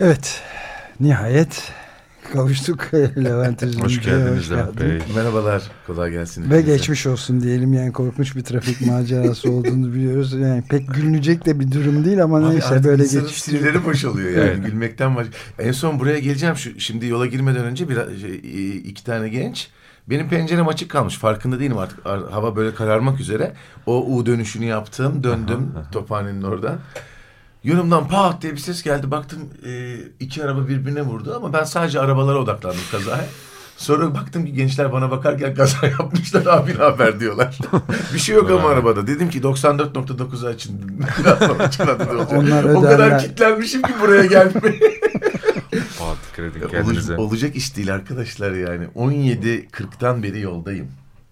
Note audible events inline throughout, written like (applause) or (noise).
Evet, nihayet kavuştuk (laughs) Levent Üzümcü'ye. Hoş geldiniz Levent Bey. Merhabalar, kolay gelsin. Ve geçmiş olsun diyelim yani korkunç bir trafik macerası olduğunu biliyoruz. Yani pek gülünecek de bir durum değil ama Abi neyse böyle geçiştiriyor. Sinirleri boşalıyor yani Evet. gülmekten baş... En son buraya geleceğim. Şu, şimdi yola girmeden önce bir, şey, iki tane genç. Benim pencerem açık kalmış. Farkında değilim artık. Ar- Hava böyle kararmak üzere. O U dönüşünü yaptım. Döndüm tophanenin orada. Yanımdan pat diye bir ses geldi. Baktım e, iki araba birbirine vurdu ama ben sadece arabalara odaklandım kazaya. Sonra baktım ki gençler bana bakarken kaza (laughs) yapmışlar abi ne haber diyorlar. bir şey yok ama arabada. Dedim ki 94.9'u açın. (laughs) Olacak. Onlar o kadar kitlenmişim ki buraya gelmeye. Oluc- kendinize. olacak iş değil arkadaşlar yani. 17.40'tan beri yoldayım.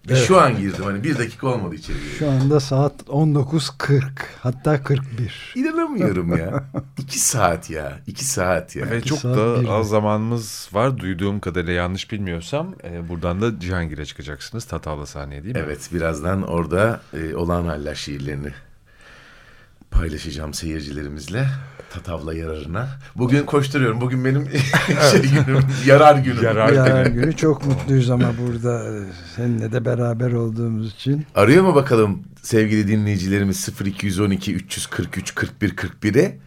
Ve Evet. Şu an girdim hani bir dakika olmadı içeriye. Şu anda saat 19.40 hatta 41. İnanamıyorum ya. (laughs) İki saat ya. iki saat ya. Ve çok saat da bir az zamanımız var. Duyduğum kadarıyla yanlış bilmiyorsam e, buradan da Cihangir'e çıkacaksınız. Tatavla sahneye değil mi? Evet birazdan orada e, olağan haller şiirlerini paylaşacağım seyircilerimizle. Tatavla yararına. Bugün koşturuyorum. Bugün benim (laughs) şey günüm, yarar günüm. Yarar. Yarın günü çok mutluyuz ama burada e, seninle de beraber olduğumuz için. Arıyor mu bakalım sevgili dinleyicilerimiz 0212 343 41 41'e?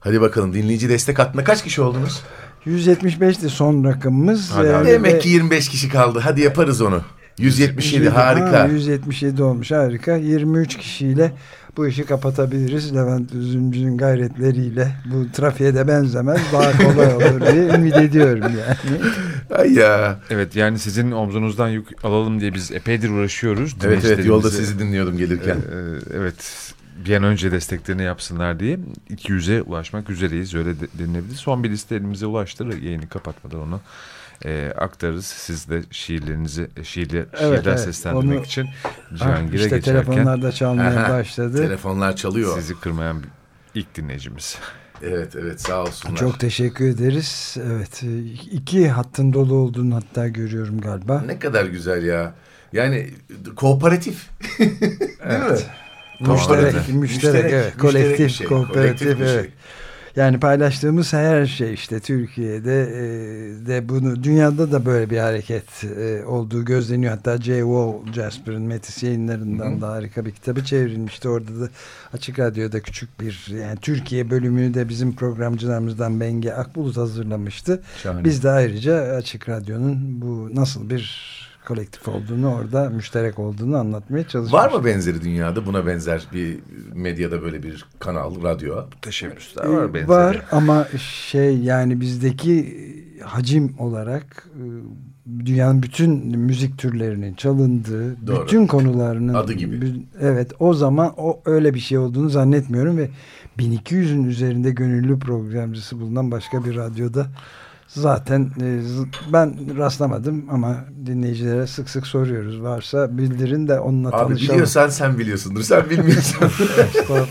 Hadi bakalım dinleyici destek hattında kaç kişi oldunuz? 175'ti son rakamımız. Hadi E, abi. ve- Demek ki 25 kişi kaldı. Hadi yaparız onu. 177 harika. Ha, 177 olmuş harika. 23 kişiyle bu işi kapatabiliriz. Levent Üzümcü'nün gayretleriyle. Bu trafiğe de benzemez. Daha kolay olur (laughs) diye ümit ediyorum yani. Ay ya. Evet yani sizin omzunuzdan yük alalım diye biz epeydir uğraşıyoruz. Evet evet yolda sizi dinliyordum gelirken. Ee, evet bir an önce desteklerini yapsınlar diye 200'e ulaşmak üzereyiz öyle de, denilebilir. Son bir liste elimize ulaştı yayını kapatmadan onu e, aktarırız. Siz de şiirlerinizi şiirle, şiirler evet, seslendirmek onu- için Ah, Cihangir'e işte geçerken telefonlar da çalmaya Aha, (laughs) başladı. Telefonlar çalıyor. sizi kırmayan bir- ilk dinleyicimiz. Evet evet sağ olsunlar. Çok teşekkür ederiz. Evet iki hattın dolu olduğunu hatta görüyorum galiba. Ne kadar güzel ya. Yani kooperatif. (laughs) Değil mi? Müşterek, Kooperatif. müşterek, evet. müşterek Kolektif, bir şey, kooperatif, kolektif bir şey. Yani paylaştığımız her şey işte Türkiye'de e, de bunu dünyada da böyle bir hareket e, olduğu gözleniyor. Hatta J. Wall Jasper'ın Metis yayınlarından da harika bir kitabı çevrilmişti. Orada da Açık Radyo'da küçük bir yani Türkiye bölümünü de bizim programcılarımızdan Benge Akbulut hazırlamıştı. Şahane. Biz de ayrıca Açık Radyo'nun bu nasıl bir kolektif olduğunu orada müşterek olduğunu anlatmaya çalışmıştık. Var mı benzeri dünyada buna benzer bir medyada böyle bir kanal, radyo? Teşebbüsler Ee, var benzeri. Var ama şey yani bizdeki hacim olarak e, dünyanın bütün müzik türlerinin çalındığı, Doğru. bütün konularının Adı gibi. Evet, o zaman o öyle bir şey olduğunu zannetmiyorum ve 1200'ün üzerinde gönüllü programcısı bulunan başka bir radyoda zaten e, ben rastlamadım ama dinleyicilere sık sık soruyoruz. Varsa bildirin de onunla Abi tanışalım. biliyorsan sen biliyorsundur. Sen bilmiyorsan. (laughs)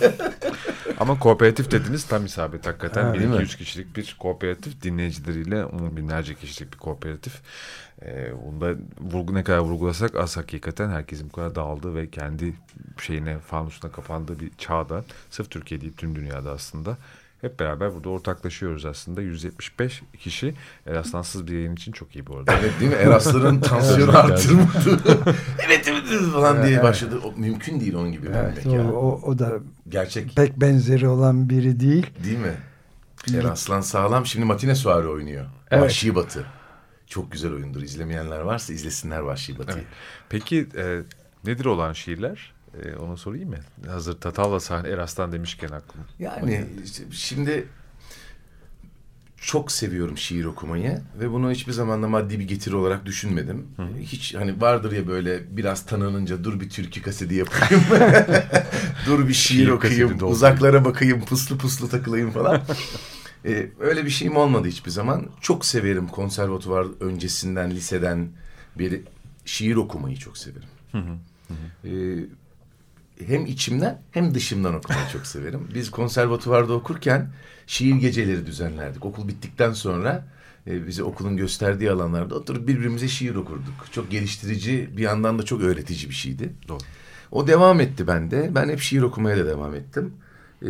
Ama kooperatif dediniz tam isabet hakikaten. Ha, değil mi? 1200 kişilik bir kooperatif dinleyicileriyle on binlerce kişilik bir kooperatif. Ee, onda vurgu, ne kadar vurgulasak az hakikaten herkesin bu kadar dağıldığı ve kendi şeyine fanusuna kapandığı bir çağda sırf Türkiye değil tüm dünyada aslında hep beraber burada ortaklaşıyoruz aslında 175 kişi Eraslansız bir yayın için çok iyi bu arada. evet değil mi? Erasların tansiyonu arttırmadı. (laughs) evet evet falan diye başladı. O, mümkün değil onun gibi Evet, o, ya. o, o da Gerçek pek benzeri olan biri değil. değil mi? Eraslan sağlam. Şimdi Matine Suarı oynuyor. Evet. Vahşi Batı. Çok güzel oyundur. İzlemeyenler varsa izlesinler Vahşi Batı'yı. Evet. Peki e, nedir olan şiirler? E, onu sorayım mı? Hazır Tatavla sahne Eraslan demişken aklım. Yani işte şimdi çok seviyorum şiir okumayı ve bunu hiçbir zaman da maddi bir getiri olarak düşünmedim. Hiç hani vardır ya böyle biraz tanınınca dur bir türkü kaseti yapayım. (laughs) dur bir şiir Şiir okuyayım, uzaklara bakayım, puslu puslu takılayım falan. (laughs) Ee, öyle bir şeyim olmadı hiçbir zaman. Çok severim konservatuvar öncesinden, liseden beri şiir okumayı çok severim. Ee, hem içimden hem dışımdan okumayı çok severim. Biz konservatuvarda okurken şiir geceleri düzenlerdik. Okul bittikten sonra e, bize okulun gösterdiği alanlarda oturup birbirimize şiir okurduk. Çok geliştirici bir yandan da çok öğretici bir şeydi. Doğru. O devam etti bende. Ben hep şiir okumaya da devam ettim. Ee,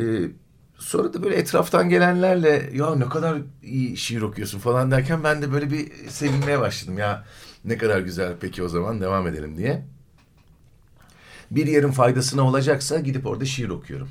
sonra da böyle etraftan gelenlerle ya ne kadar iyi şiir okuyorsun falan derken ben de böyle bir sevinmeye başladım. Ya ne kadar güzel peki o zaman devam edelim diye. Bir yerin faydasına olacaksa gidip orada şiir okuyorum.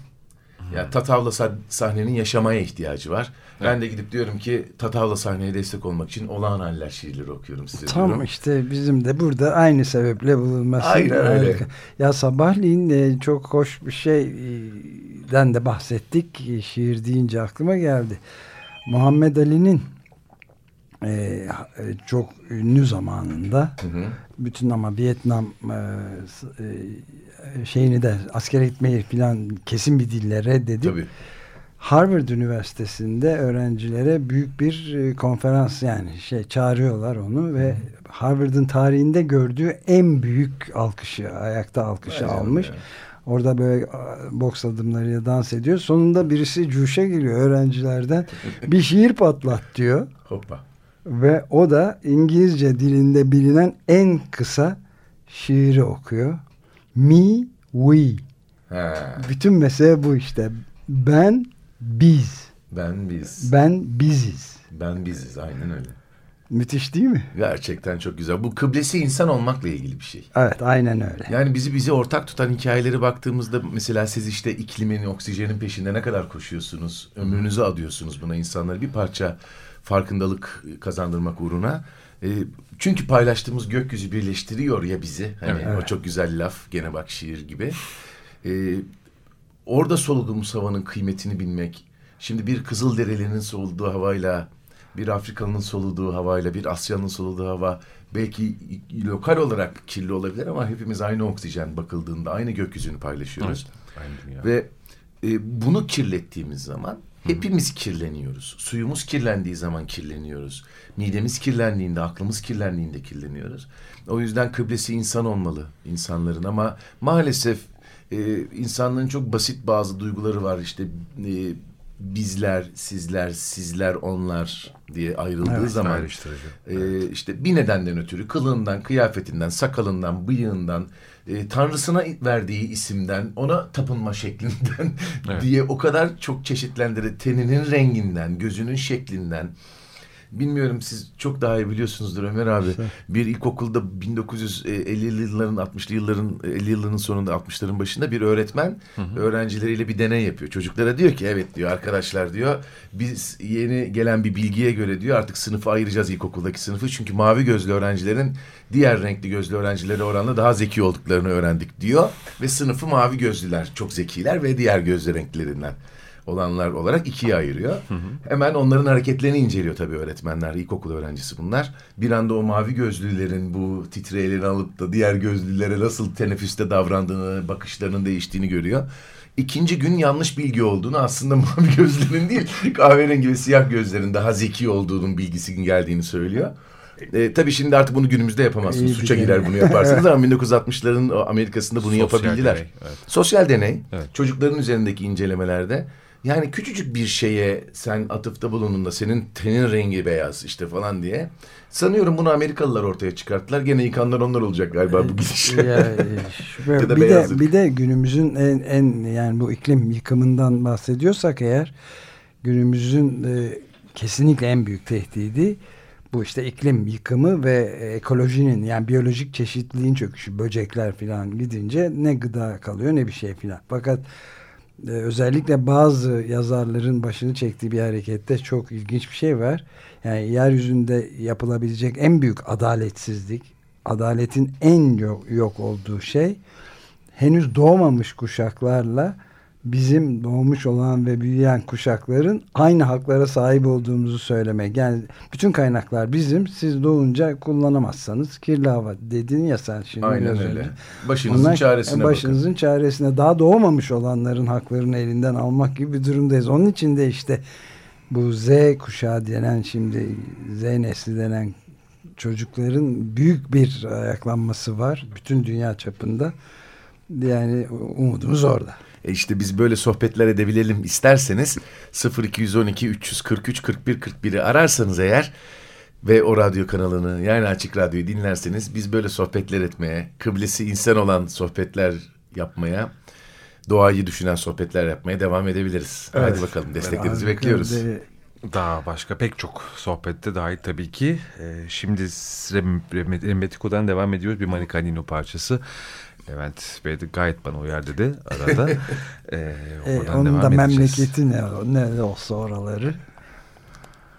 Yani Tatavla sah- sahnenin yaşamaya ihtiyacı var. Ben de gidip diyorum ki Tatavla sahneye destek olmak için olağan haller şiirleri okuyorum size Tam diyorum. işte bizim de burada aynı sebeple bulunması. Aynen öyle. harika. Ya sabahleyin e, çok hoş bir şeyden de bahsettik. E, Şiir deyince aklıma geldi. Muhammed Ali'nin e, e, çok ünlü zamanında Hı hı. bütün ama Vietnam e, e, şeyini de asker gitmeyi falan kesin bir dille reddedip Tabii. Harvard Üniversitesi'nde öğrencilere büyük bir e, konferans yani şey çağırıyorlar onu ve Harvard'ın tarihinde gördüğü en büyük alkışı, ayakta alkışı Vay almış. canına. Orada böyle boks adımlarıyla dans ediyor. Sonunda birisi cuşa geliyor öğrencilerden. (laughs) bir şiir patlat diyor. Hoppa. Ve o da İngilizce dilinde bilinen en kısa şiiri okuyor. Me, we. Ha, Bütün mesele bu işte. Ben, biz. ben biz. Ben biziz. Ben biziz aynen öyle. Müthiş değil mi? Gerçekten çok güzel. Bu kıblesi insan olmakla ilgili bir şey. Evet aynen öyle. Yani bizi bizi ortak tutan hikayeleri baktığımızda mesela siz işte iklimin, oksijenin peşinde ne kadar koşuyorsunuz? Ömrünüzü adıyorsunuz buna insanlara bir parça farkındalık kazandırmak uğruna. E, çünkü paylaştığımız gökyüzü birleştiriyor ya bizi. Hani Evet. o çok güzel laf gene bak şiir gibi. E, orada soluduğumuz havanın kıymetini bilmek. Şimdi bir Kızılderili'nin soluduğu havayla bir Afrikalı'nın soluduğu havayla bir Asyalı'nın soluduğu hava belki lokal olarak kirli olabilir ama hepimiz aynı oksijen bakıldığında aynı gökyüzünü paylaşıyoruz. Aynı dünya. Ve e, bunu kirlettiğimiz zaman hepimiz kirleniyoruz. Suyumuz kirlendiği zaman kirleniyoruz. Midemiz kirlendiğinde, aklımız kirlendiğinde kirleniyoruz. O yüzden kıblesi insan olmalı insanların ama maalesef e, insanların çok basit bazı duyguları var. İşte e, bizler, sizler, sizler, onlar diye ayrıldığı Evet, zaman ayrıştırıcı. e, işte bir nedenden ötürü kılığından, kıyafetinden, sakalından, bıyığından, e, tanrısına verdiği isimden, ona tapınma şeklinden (laughs) Evet. diye o kadar çok çeşitlendirdi. Teninin renginden, gözünün şeklinden. Bilmiyorum siz çok daha iyi biliyorsunuzdur Ömer abi. Bir ilkokulda 1950'li yılların 60'lı yılların 50 yılların sonunda 60'ların başında bir öğretmen öğrencileriyle bir deney yapıyor. Çocuklara diyor ki evet diyor arkadaşlar diyor biz yeni gelen bir bilgiye göre diyor artık sınıfı ayıracağız ilkokuldaki sınıfı. Çünkü mavi gözlü öğrencilerin diğer renkli gözlü öğrencilere oranla daha zeki olduklarını öğrendik diyor. Ve sınıfı mavi gözlüler çok zekiler ve diğer gözlü renklerinden olanlar olarak ikiye ayırıyor. Hemen onların hareketlerini inceliyor tabii öğretmenler, ilkokul öğrencisi bunlar. Bir anda o mavi gözlülerin bu titreyelerini alıp da diğer gözlülere nasıl teneffüste davrandığını, bakışlarının değiştiğini görüyor. İkinci gün yanlış bilgi olduğunu aslında (laughs) mavi gözlerin değil kahverengi ve siyah gözlerin daha zeki olduğunun bilgisinin geldiğini söylüyor. E, tabii şimdi artık bunu günümüzde yapamazsınız. İyi Suça girer bunu yaparsanız ama (laughs) 1960'ların o Amerika'sında bunu Sosyal yapabildiler. deney, evet. Sosyal deney Evet. çocukların üzerindeki incelemelerde yani küçücük bir şeye sen atıfta bulunduğunda senin tenin rengi beyaz işte falan diye sanıyorum bunu Amerikalılar ortaya çıkarttılar. Gene yıkanlar onlar olacak galiba bu gidişle. Ya, e, (laughs) Ya da bir de bir de günümüzün en en yani bu iklim yıkımından bahsediyorsak eğer günümüzün e, kesinlikle en büyük tehdidi bu işte iklim yıkımı ve ekolojinin yani biyolojik çeşitliliğin çöküşü böcekler falan gidince ne gıda kalıyor ne bir şey falan. Fakat e, özellikle bazı yazarların başını çektiği bir harekette çok ilginç bir şey var. Yani yeryüzünde yapılabilecek en büyük adaletsizlik, adaletin en yok, yok olduğu şey henüz doğmamış kuşaklarla bizim doğmuş olan ve büyüyen kuşakların aynı haklara sahip olduğumuzu söylemek. Yani bütün kaynaklar bizim. Siz doğunca kullanamazsanız kirli hava dedin ya sen şimdi. Aynen öyle. önce. Başınızın Onlar, çaresine başınızın çaresine daha doğmamış olanların haklarını elinden almak gibi bir durumdayız. Onun için de işte bu Z kuşağı denen şimdi Z nesli denen çocukların büyük bir ayaklanması var. Bütün dünya çapında. Yani umudumuz orada. E işte biz böyle sohbetler edebilelim isterseniz 0212 343 41 41'i ararsanız eğer ve o radyo kanalını yani açık radyoyu dinlerseniz biz böyle sohbetler etmeye, kıblesi insan olan sohbetler yapmaya doğayı düşünen sohbetler yapmaya devam edebiliriz. Evet. Hadi bakalım desteklerinizi Harika bekliyoruz. de- Daha başka pek çok sohbette dahil tabii ki. Ee, şimdi Rem- devam ediyoruz. Bir Manikanino parçası. Levent Bey de gayet bana uyar dedi arada. (laughs) Ee, E, onun da edeceğiz. memleketi ne, ne olsa oraları.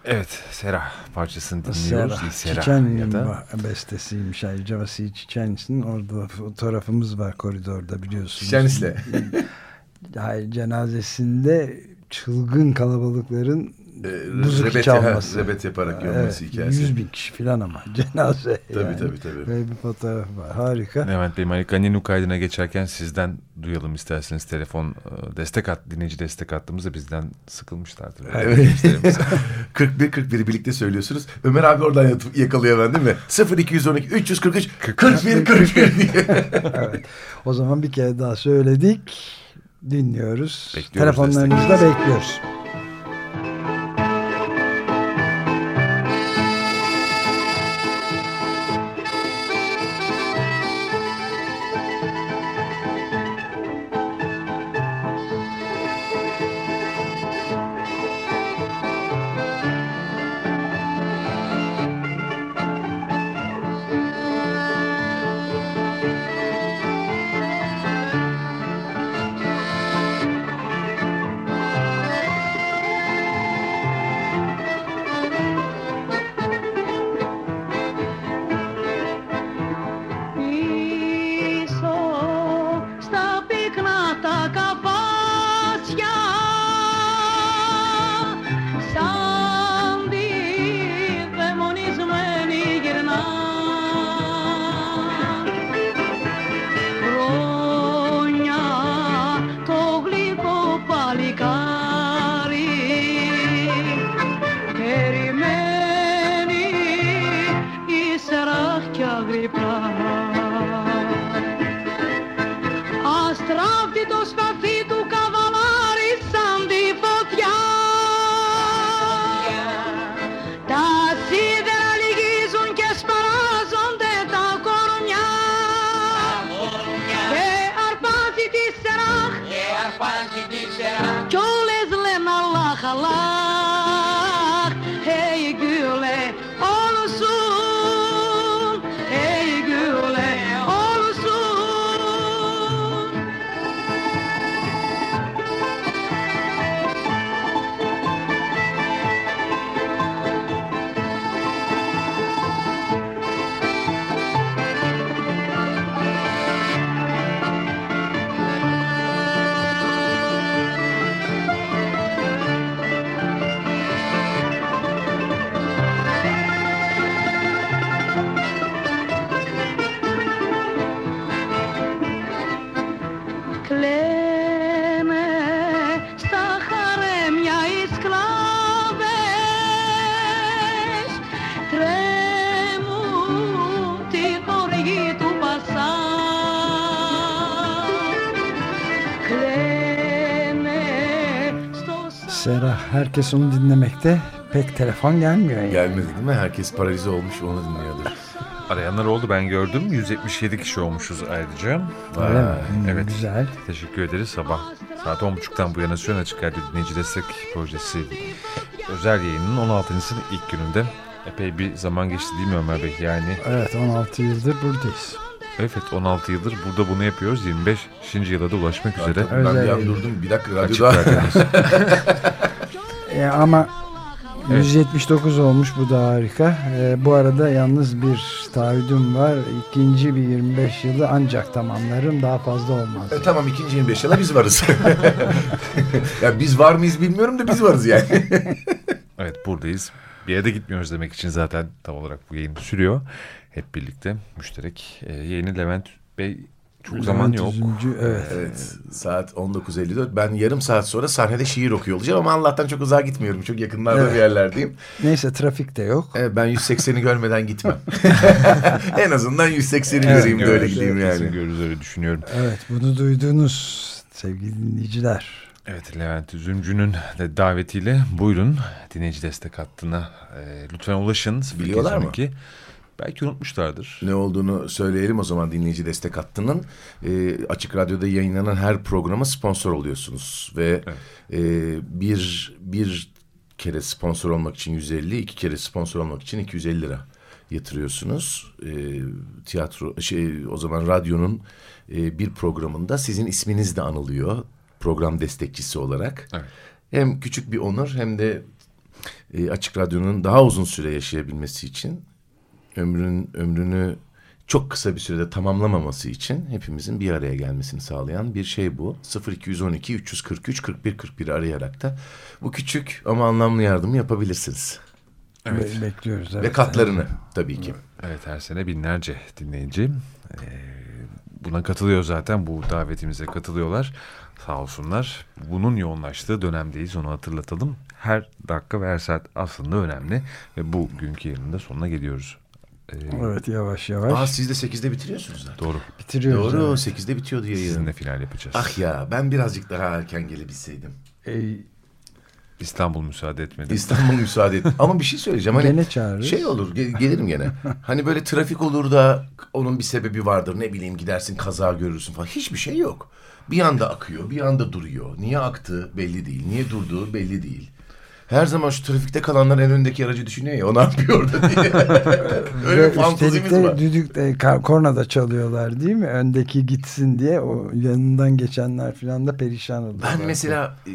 Evet Sera parçasını dinliyoruz. Sera. Sera Çiçen'in ya da ba- bestesiymiş ayrıca Vasili Çiçen'in orada fotoğrafımız var koridorda biliyorsunuz. Şenis'le. (laughs) Hayır, cenazesinde çılgın kalabalıkların Ee, Buzuki rebet, çalması. rebet yaparak Evet, yorması hikayesi. 100 bin kişi falan ama (laughs) cenaze. Tabii yani. tabii tabii. Böyle bir fotoğraf var. Harika. Levent Bey Manikanino kaydına geçerken sizden duyalım isterseniz telefon e, destek at dinleyici destek hattımızda bizden sıkılmışlardır. Evet. Dinleyicilerimiz. (laughs) 41 41 birlikte söylüyorsunuz. Ömer abi oradan yatıp- yakalıyor ben değil mi? 0212 343 41 41 diye. (laughs) evet. O zaman bir kere daha söyledik. Dinliyoruz. Bekliyoruz Telefonlarınızı da bekliyoruz. la. Herkes onu dinlemekte. Pek telefon gelmiyor yani. Gelmedi değil mi? Herkes paralize olmuş onu dinliyordur. (laughs) Arayanlar oldu ben gördüm. 177 kişi olmuşuz ayrıca. Öyle mi? Aa, Hmm, Evet. Güzel. Teşekkür ederiz. Sabah saat 10.30'dan bu yana Süren Açık Radyo Dinleyici Destek Projesi özel yayının 16.sının ilk gününde. Epey bir zaman geçti değil mi Ömer Bey? Yani Evet 16 yıldır buradayız. evet 16 yıldır burada bunu yapıyoruz. 25. yıla da ulaşmak üzere. Ben bir an durdum. Bir dakika Açık radyoda. (laughs) E, ama Evet. 179 olmuş bu da harika. E, bu arada yalnız bir taahhüdüm var. İkinci bir 25 yılı ancak tamamlarım. Daha fazla olmaz. E, tamam ikinci 25 yıla biz varız. (laughs) ya biz var mıyız bilmiyorum da biz varız yani. (laughs) Evet buradayız. Bir yere de gitmiyoruz demek için zaten tam olarak bu yayın sürüyor. Hep birlikte müşterek e, yayını Levent Bey çok zaman yok. Evet. evet saat 19.54. Ben yarım saat sonra sahnede şiir okuyor olacağım ama Allah'tan çok uzağa gitmiyorum. Çok yakınlarda Evet. bir yerlerdeyim. Neyse trafik de yok. Evet, ben 180'i görmeden gitmem. (laughs) en azından 180'i Evet, göreyim de öyle gideyim kesin yani. Görürüz öyle düşünüyorum. Evet bunu duydunuz sevgili dinleyiciler. Evet Levent Üzümcü'nün de davetiyle buyurun dinleyici destek hattına e, lütfen ulaşın. Biliyorlar mı? 0212. Belki unutmuşlardır. Ne olduğunu söyleyelim o zaman dinleyici destek hattının. E, Açık Radyo'da yayınlanan her programa sponsor oluyorsunuz. Ve e, bir, bir kere sponsor olmak için 150, iki kere sponsor olmak için 250 lira yatırıyorsunuz. E, tiyatro, şey o zaman radyonun e, bir programında sizin isminiz de anılıyor. Program destekçisi olarak. Evet. Hem küçük bir onur hem de e, Açık Radyo'nun daha uzun süre yaşayabilmesi için ömrün ömrünü çok kısa bir sürede tamamlamaması için hepimizin bir araya gelmesini sağlayan bir şey bu. 0212 343 41 41 arayarak da bu küçük ama anlamlı yardımı yapabilirsiniz. Evet. Be- bekliyoruz. Evet. Ve katlarını tabii ki. Evet her sene binlerce dinleyici e, buna katılıyor zaten. Bu davetimize katılıyorlar. Sağ olsunlar. Bunun yoğunlaştığı dönemdeyiz onu hatırlatalım. Her dakika ve her saat aslında önemli. Ve bugünkü yayının da sonuna geliyoruz. E, Evet yavaş yavaş Aa siz de 8'de bitiriyorsunuz zaten. Doğru. bitiriyoruz. Doğru evet. 8'de bitiyordu yayın. Sizinle final yapacağız. Ah ya ben birazcık daha erken gelebilseydim. Ee, İstanbul müsaade etmedi. İstanbul müsaade et. (laughs) Ama bir şey söyleyeceğim. Hani Gene çağırırız. Şey olur ge- gelirim gene. Hani böyle trafik olur da onun bir sebebi vardır. Ne bileyim gidersin kaza görürsün falan. Hiçbir şey yok. Bir anda akıyor, bir anda duruyor. Niye aktı belli değil. Niye durduğu belli değil. Her zaman şu trafikte kalanlar en öndeki aracı düşünüyor ya o ne yapıyor orada diye. (laughs) Öyle bir fantazimiz var. düdük ka- korna da çalıyorlar değil mi? Öndeki gitsin diye o yanından geçenler falan da perişan oluyor. Ben mesela e,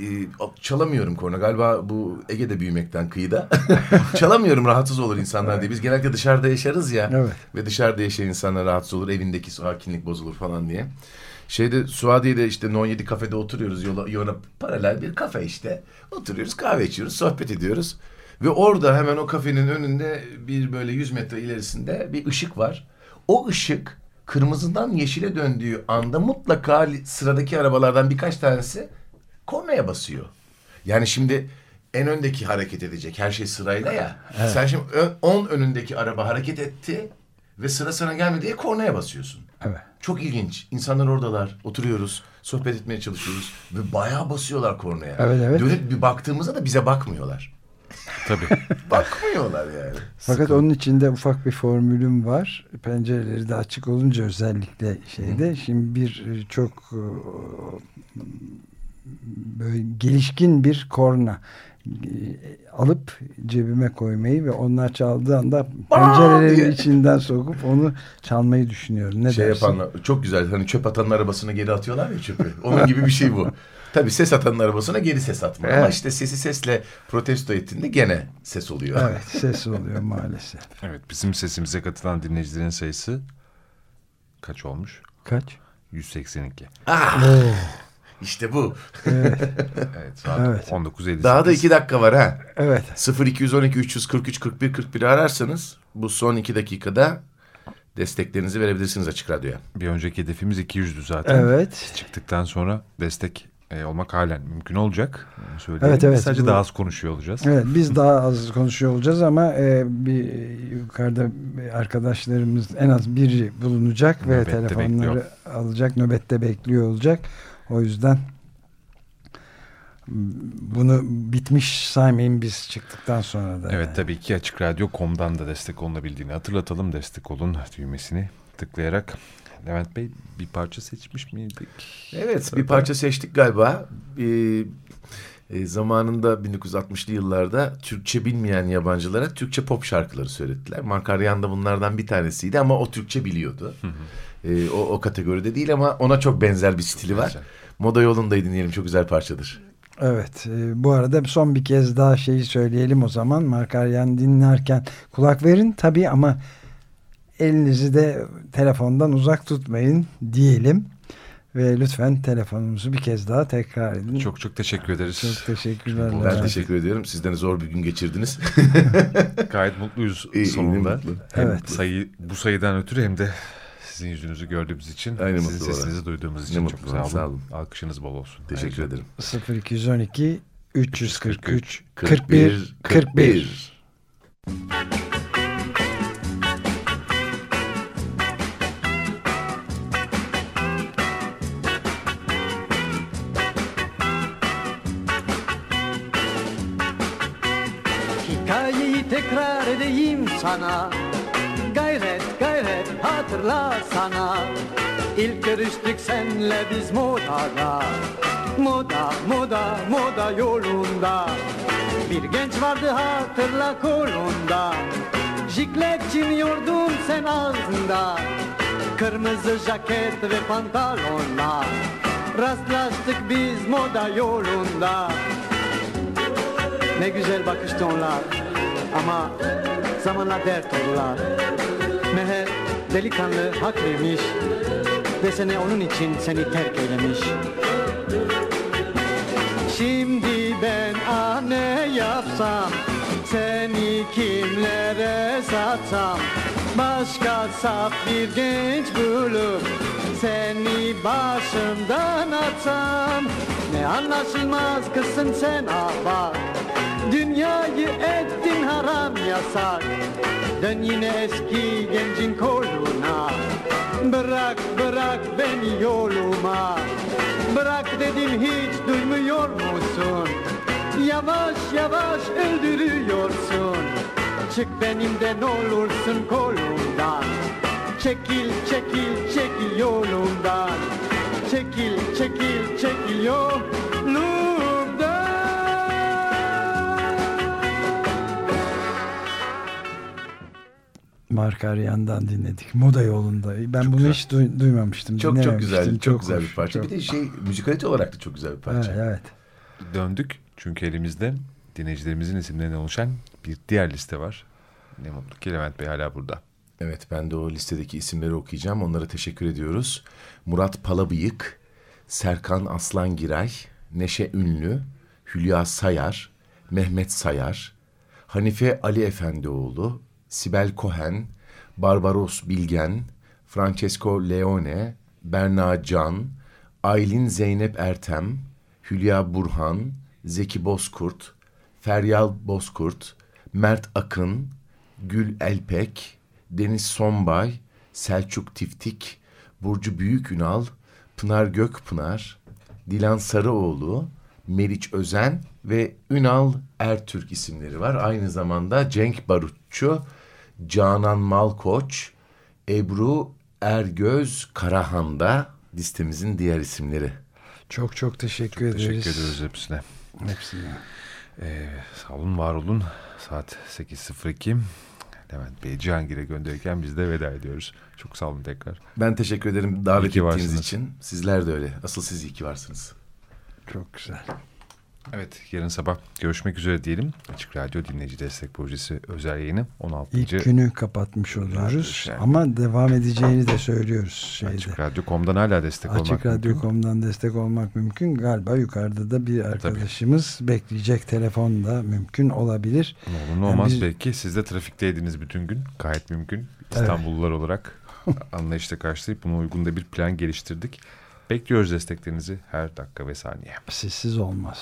çalamıyorum korna. Galiba bu Ege'de büyümekten kıyıda. (laughs) çalamıyorum rahatsız olur insanlar diye. Biz genellikle dışarıda yaşarız ya. Evet. Ve dışarıda yaşayan insanlar rahatsız olur. Evindeki sakinlik bozulur falan diye. Şeyde Suadiye'de işte No 7 kafede oturuyoruz. Yola, yola paralel bir kafe işte. Oturuyoruz kahve içiyoruz sohbet ediyoruz. Ve orada hemen o kafenin önünde bir böyle 100 metre ilerisinde bir ışık var. O ışık kırmızıdan yeşile döndüğü anda mutlaka sıradaki arabalardan birkaç tanesi kornaya basıyor. Yani şimdi en öndeki hareket edecek. Her şey sırayla ya. Sen şimdi 10 önündeki araba hareket etti ve sıra sana gelmedi diye kornaya basıyorsun. Çok ilginç. İnsanlar oradalar. Oturuyoruz. Sohbet etmeye çalışıyoruz. Ve bayağı basıyorlar kornaya. Evet, evet. Dönüp bir baktığımızda da bize bakmıyorlar. Tabii. (laughs) Bakmıyorlar yani. Fakat onun içinde ufak bir formülüm var. Pencereleri de açık olunca özellikle şeyde. Şimdi bir e, çok e, böyle gelişkin bir korna alıp cebime koymayı ve onlar çaldığı anda pencerelerin içinden sokup onu çalmayı düşünüyorum. Ne şey dersin? yapanlar çok güzel. Hani çöp atanın arabasına geri atıyorlar ya çöpü. Onun gibi bir şey bu. (laughs) Tabii ses atanın arabasına geri ses atma. Ama Evet. işte sesi sesle protesto ettiğinde gene ses oluyor. Evet ses oluyor maalesef. (laughs) Evet bizim sesimize katılan dinleyicilerin sayısı kaç olmuş? Kaç? 182. İşte bu. Evet (laughs) saat Evet. 19.58. Daha da iki dakika var ha. Evet 0212 343 41 41 ararsanız bu son iki dakikada desteklerinizi verebilirsiniz Açık Radyo'ya. Bir önceki hedefimiz 200'dü zaten. evet. Çıktıktan sonra destek e, olmak halen mümkün olacak. Söyleyeyim. Evet, evet. Biz Sadece Bu- daha az konuşuyor olacağız. Evet biz daha az konuşuyor olacağız ama e, bir yukarıda arkadaşlarımız en az biri bulunacak ve Nöbette telefonları bekliyor. alacak nöbette bekliyor olacak. O yüzden bunu bitmiş saymayın biz çıktıktan sonra da. Evet tabii ki Açık Radyo.com'dan da destek olunabildiğini hatırlatalım. Destek olun düğmesini tıklayarak. Levent Bey bir parça seçmiş miydik? Evet bir parça seçtik galiba. Ee, e, zamanında 1960'lı yıllarda Türkçe bilmeyen yabancılara Türkçe pop şarkıları söylettiler. Markaryan da bunlardan bir tanesiydi ama o Türkçe biliyordu. Ee, o, o kategoride değil ama ona çok benzer bir stili var. Güzel. Moda yolundaydı dinleyelim çok güzel parçadır. Evet. e, bu arada son bir kez daha şeyi söyleyelim o zaman. Markaryan dinlerken kulak verin tabii ama elinizi de telefondan uzak tutmayın diyelim. Ve lütfen telefonumuzu bir kez daha tekrar edin. Çok çok teşekkür ederiz. Çok teşekkürler. Ben Ben Levent. teşekkür ediyorum. Sizden zor bir gün geçirdiniz. (laughs) Gayet mutluyuz İyi, iyi, sonunda. mutlu. Hem Evet. sayı, bu sayıdan ötürü hem de sizin yüzünüzü gördüğümüz için, Aynı sizin mutlu olarak. sesinizi duyduğumuz Ne için mutlu çok sağ olun. sağ olun. Alkışınız bol olsun. Teşekkür Ayrıca. ederim. 0212 343 41 41 Hikayeyi tekrar edeyim sana gayret hatırla sana. İlk görüştük senle biz modada Moda moda moda yolunda. Bir genç vardı hatırla kolunda. Jiklet çiniyordun sen ağzında. Kırmızı jaket ve pantolonla. Rastlaştık biz moda yolunda. Ne güzel bakıştı onlar. Ama zamanla dert oldular. Meğer delikanlı haklıymış Desene onun için seni terk eylemiş. Şimdi ben ah ne yapsam Seni kimlere satsam? Başka saf bir genç bulup Seni başımdan atsam? Ne anlaşılmaz kızsın sen ah bak Dünyayı ettin haram yasak. Dön yine eski gencin koluna Bırak bırak beni yoluma. Bırak dedim hiç duymuyor musun? Yavaş yavaş öldürüyorsun. Çık benimden olursun kolumdan. Çekil çekil çekil yolumdan. Çekil çekil çekil yolumdan Mark Aryan'dan dinledik. Moda yolunda. Ben bunu hiç duy- duymamıştım. Çok çok güzel, çok, güzel hoş, bir parça. çok- Bir de şey müzikalite olarak da çok güzel bir parça. Evet, evet. Döndük çünkü elimizde dinleyicilerimizin isimlerinden oluşan bir diğer liste var. Ne mutlu ki Levent Bey hala burada. Evet ben de o listedeki isimleri okuyacağım. Onlara teşekkür ediyoruz. Murat Palabıyık, Serkan Aslangiray, Neşe Ünlü, Hülya Sayar, Mehmet Sayar, Hanife Ali Efendioğlu, Sibel Cohen, Barbaros Bilgen, Francesco Leone, Berna Can, Aylin Zeynep Ertem, Hülya Burhan, Zeki Bozkurt, Feryal Bozkurt, Mert Akın, Gül Elpek, Deniz Sonbay, Selçuk Tiftik, Burcu Büyükünal, Pınar Gökpınar, Dilan Sarıoğlu, Meriç Özen ve Ünal Ertürk isimleri var. Aynı zamanda Cenk Barutçu, Canan Malkoç, Ebru Ergöz Karahan da listemizin diğer isimleri. Çok çok teşekkür ederiz. Teşekkür ediyoruz hepsine. Hepsine. Ee, sağ olun, var olun. Saat 8.02. Levent Bey Cihangir'e gönderirken biz de veda ediyoruz. Çok sağ olun tekrar. Ben teşekkür ederim davet ettiğiniz varsınız. için. Sizler de öyle. Asıl siz iyi ki varsınız. Çok güzel. Evet yarın sabah görüşmek üzere diyelim. Açık Radyo Dinleyici Destek Projesi özel yayını 16. İlk günü kapatmış oluyoruz. şey. Ama devam edeceğini de söylüyoruz şeyde. Açık Radyo.com'dan hala destek olmak Açık. Radyo.com'dan destek olmak mümkün. Galiba yukarıda da bir arkadaşımız bekleyecek telefon da mümkün olabilir. Ne olur ne Yani olmaz biz- belki siz de trafikteydiniz bütün gün. Gayet mümkün. İstanbullular olarak (laughs) anlayışla karşılayıp buna uygun da bir plan geliştirdik. Bekliyoruz desteklerinizi her dakika ve saniye. Sessiz olmaz.